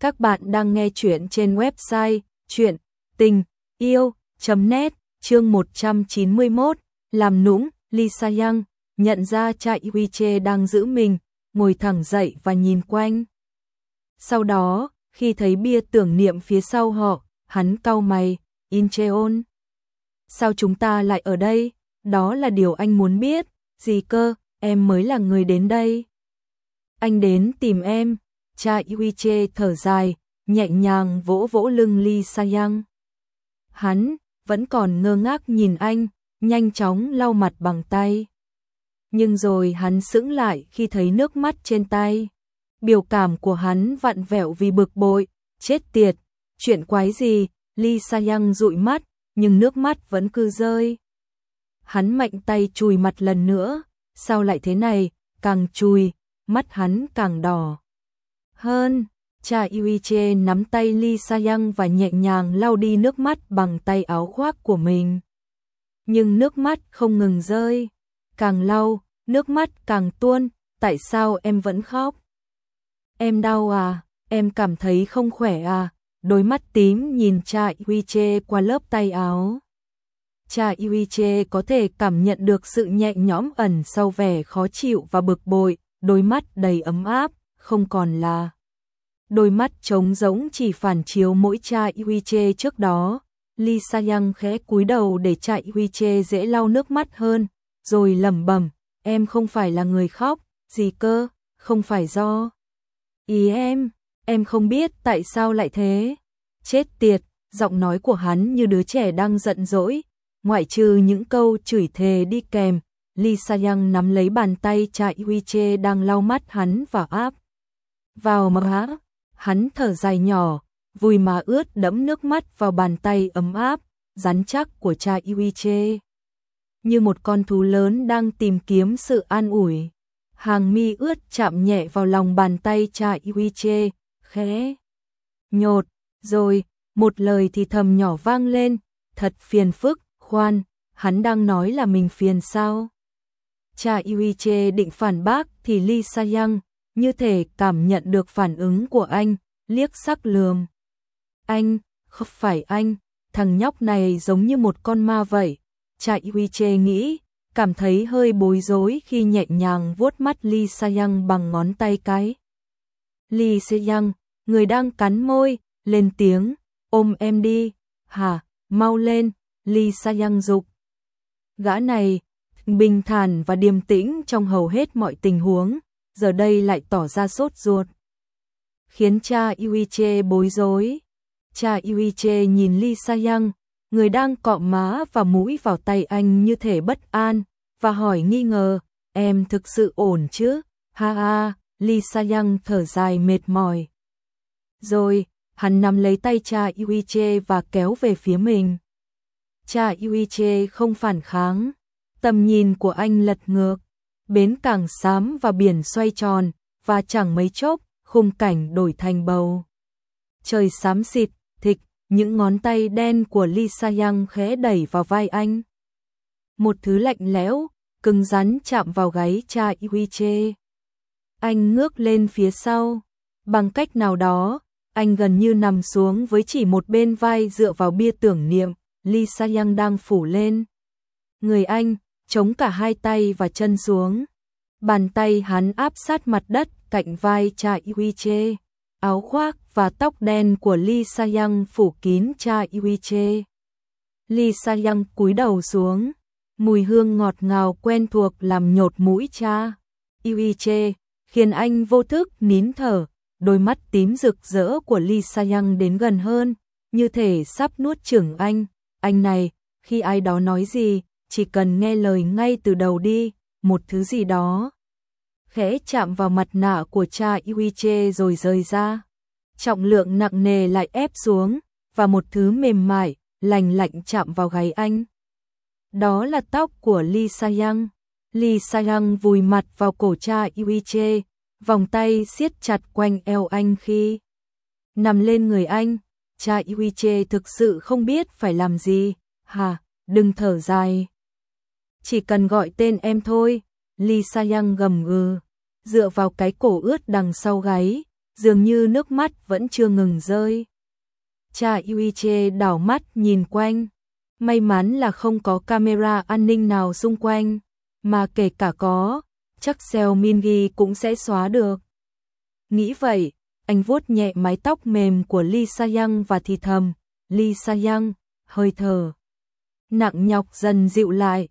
Các bạn đang nghe chuyện trên website chuyện tình yêu.net chương 191 làm nũng Lisa Yang nhận ra chạy Huy Chê đang giữ mình, ngồi thẳng dậy và nhìn quanh. Sau đó, khi thấy bia tưởng niệm phía sau họ, hắn cau mày, Incheon. Sao chúng ta lại ở đây? Đó là điều anh muốn biết. Gì cơ, em mới là người đến đây. Anh đến tìm em. Cha Iwiche thở dài, nhẹ nhàng vỗ vỗ lưng Lee Sayang. Hắn vẫn còn ngơ ngác nhìn anh, nhanh chóng lau mặt bằng tay. Nhưng rồi hắn sững lại khi thấy nước mắt trên tay. Biểu cảm của hắn vặn vẹo vì bực bội, chết tiệt, chuyện quái gì, Lee Sayang dụi mắt, nhưng nước mắt vẫn cứ rơi. Hắn mạnh tay chùi mặt lần nữa, sao lại thế này, càng chùi, mắt hắn càng đỏ. Hơn, cha Yuiche nắm tay Lee Sayang và nhẹ nhàng lau đi nước mắt bằng tay áo khoác của mình. Nhưng nước mắt không ngừng rơi, càng lau, nước mắt càng tuôn, tại sao em vẫn khóc? Em đau à, em cảm thấy không khỏe à, đôi mắt tím nhìn cha Yuiche qua lớp tay áo. Cha Yuiche có thể cảm nhận được sự nhẹ nhõm ẩn sau vẻ khó chịu và bực bội, đôi mắt đầy ấm áp, không còn là đôi mắt trống rỗng chỉ phản chiếu mỗi chai huy chê trước đó. Lee Sayang khẽ cúi đầu để chạy huy chê dễ lau nước mắt hơn, rồi lẩm bẩm, em không phải là người khóc, gì cơ, không phải do ý em, em không biết tại sao lại thế. Chết tiệt, giọng nói của hắn như đứa trẻ đang giận dỗi, ngoại trừ những câu chửi thề đi kèm, Lee Sayang nắm lấy bàn tay chạy huy chê đang lau mắt hắn và áp vào má. Hắn thở dài nhỏ, vui mà ướt đẫm nước mắt vào bàn tay ấm áp, rắn chắc của cha Yuiche. Như một con thú lớn đang tìm kiếm sự an ủi. Hàng mi ướt chạm nhẹ vào lòng bàn tay cha Yuiche, khẽ. Nhột, rồi, một lời thì thầm nhỏ vang lên, thật phiền phức, khoan, hắn đang nói là mình phiền sao? Cha Yuiche định phản bác thì Lee Sayang, như thể cảm nhận được phản ứng của anh, liếc sắc lườm. Anh, không phải anh, thằng nhóc này giống như một con ma vậy. chạy huy chê nghĩ, cảm thấy hơi bối rối khi nhẹ nhàng vuốt mắt Lee Sayang bằng ngón tay cái. Lee Sayang, người đang cắn môi, lên tiếng, ôm em đi, hả, mau lên, Lee Sayang dục. Gã này, bình thản và điềm tĩnh trong hầu hết mọi tình huống, giờ đây lại tỏ ra sốt ruột. Khiến cha Yuiche bối rối. Cha Yuiche nhìn Lee Sayang, người đang cọ má và mũi vào tay anh như thể bất an, và hỏi nghi ngờ, em thực sự ổn chứ? Ha ha, Lee Sayang thở dài mệt mỏi. Rồi, hắn nắm lấy tay cha Yuiche và kéo về phía mình. Cha Yuiche không phản kháng, tầm nhìn của anh lật ngược, bến cảng xám và biển xoay tròn, và chẳng mấy chốc, khung cảnh đổi thành bầu. Trời xám xịt, thịch, những ngón tay đen của Lisa Yang khẽ đẩy vào vai anh. Một thứ lạnh lẽo, cứng rắn chạm vào gáy cha Iwiche. Anh ngước lên phía sau, bằng cách nào đó, anh gần như nằm xuống với chỉ một bên vai dựa vào bia tưởng niệm, Lisa Yang đang phủ lên. Người anh, chống cả hai tay và chân xuống. Bàn tay hắn áp sát mặt đất cạnh vai cha Yui Che. Áo khoác và tóc đen của Lee Sayang phủ kín cha Yui Che. Lee Sayang cúi đầu xuống. Mùi hương ngọt ngào quen thuộc làm nhột mũi cha. Yui Che, khiến anh vô thức nín thở. Đôi mắt tím rực rỡ của Lee Sayang đến gần hơn, như thể sắp nuốt chửng anh. Anh này, khi ai đó nói gì, chỉ cần nghe lời ngay từ đầu đi, một thứ gì đó. Khẽ chạm vào mặt nạ của cha Yuiche rồi rời ra. Trọng lượng nặng nề lại ép xuống, và một thứ mềm mại, lành lạnh chạm vào gáy anh. Đó là tóc của Lee Sayang. Lee Sayang vùi mặt vào cổ cha Yuiche, vòng tay siết chặt quanh eo anh khi nằm lên người anh. Cha Yuiche thực sự không biết phải làm gì. Hà, đừng thở dài. Chỉ cần gọi tên em thôi, Lee Sayang gầm gừ, dựa vào cái cổ ướt đằng sau gáy, dường như nước mắt vẫn chưa ngừng rơi. Cha Yuiche đảo mắt nhìn quanh, may mắn là không có camera an ninh nào xung quanh, mà kể cả có, chắc Seo Mingi cũng sẽ xóa được. Nghĩ vậy, anh vuốt nhẹ mái tóc mềm của Lee Sa-young và thì thầm, Lee Sa-young, hơi thở. Nặng nhọc dần dịu lại.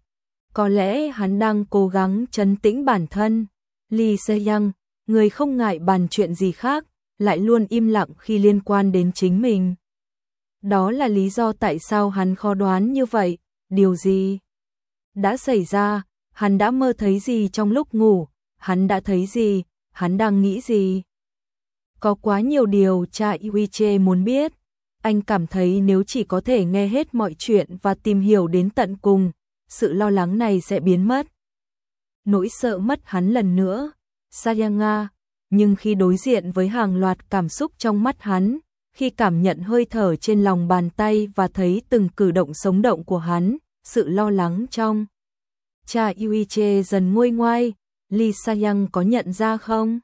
Có lẽ hắn đang cố gắng chấn tĩnh bản thân. Lee Se-young, người không ngại bàn chuyện gì khác, lại luôn im lặng khi liên quan đến chính mình. Đó là lý do tại sao hắn khó đoán như vậy, điều gì đã xảy ra, hắn đã mơ thấy gì trong lúc ngủ, hắn đã thấy gì, hắn đang nghĩ gì. Có quá nhiều điều cha Yuiche muốn biết. Anh cảm thấy nếu chỉ có thể nghe hết mọi chuyện và tìm hiểu đến tận cùng, sự lo lắng này sẽ biến mất. Nỗi sợ mất hắn lần nữa, Sayanga, nhưng khi đối diện với hàng loạt cảm xúc trong mắt hắn, khi cảm nhận hơi thở trên lòng bàn tay và thấy từng cử động sống động của hắn, sự lo lắng trong. Cha Yuiche dần nguôi ngoai, Lee Sayang có nhận ra không?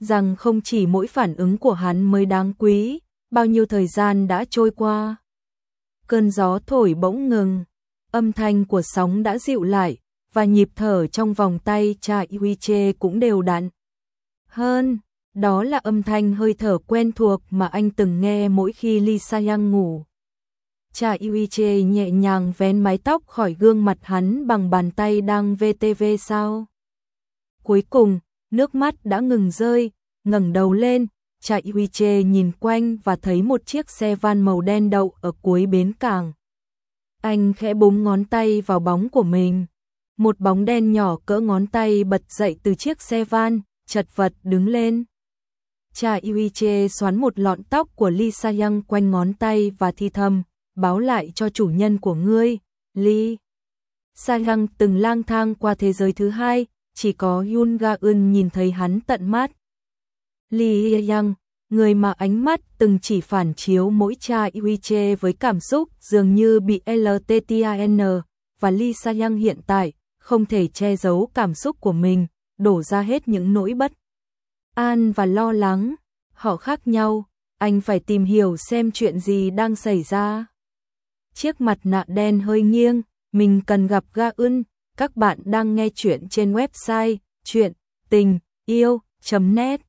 Rằng không chỉ mỗi phản ứng của hắn mới đáng quý, bao nhiêu thời gian đã trôi qua. Cơn gió thổi bỗng ngừng, âm thanh của sóng đã dịu lại, và nhịp thở trong vòng tay cha Yuiche cũng đều đặn. Hơn, đó là âm thanh hơi thở quen thuộc mà anh từng nghe mỗi khi Lee Sayang ngủ. Cha Yuiche nhẹ nhàng vén mái tóc khỏi gương mặt hắn bằng bàn tay đang VTV sao. Cuối cùng, nước mắt đã ngừng rơi, ngẩng đầu lên, cha Yuiche nhìn quanh và thấy một chiếc xe van màu đen đậu ở cuối bến cảng. Anh khẽ búng ngón tay vào bóng của mình. Một bóng đen nhỏ cỡ ngón tay bật dậy từ chiếc xe van, chật vật đứng lên. Cha Yuiche xoắn một lọn tóc của Lee Sayang quanh ngón tay và thi thầm, báo lại cho chủ nhân của ngươi, Lee. Sayang từng lang thang qua thế giới thứ hai, chỉ có Yun Ga Eun nhìn thấy hắn tận mắt. Lee Yang, người mà ánh mắt từng chỉ phản chiếu mỗi cha Yuiche với cảm xúc dường như bị LTTIN, và Lee Sayang hiện tại không thể che giấu cảm xúc của mình, đổ ra hết những nỗi bất an và lo lắng. Họ khác nhau, anh phải tìm hiểu xem chuyện gì đang xảy ra. Chiếc mặt nạ đen hơi nghiêng, mình cần gặp Ga Eun, các bạn đang nghe chuyện trên website chuyện tình yêu.net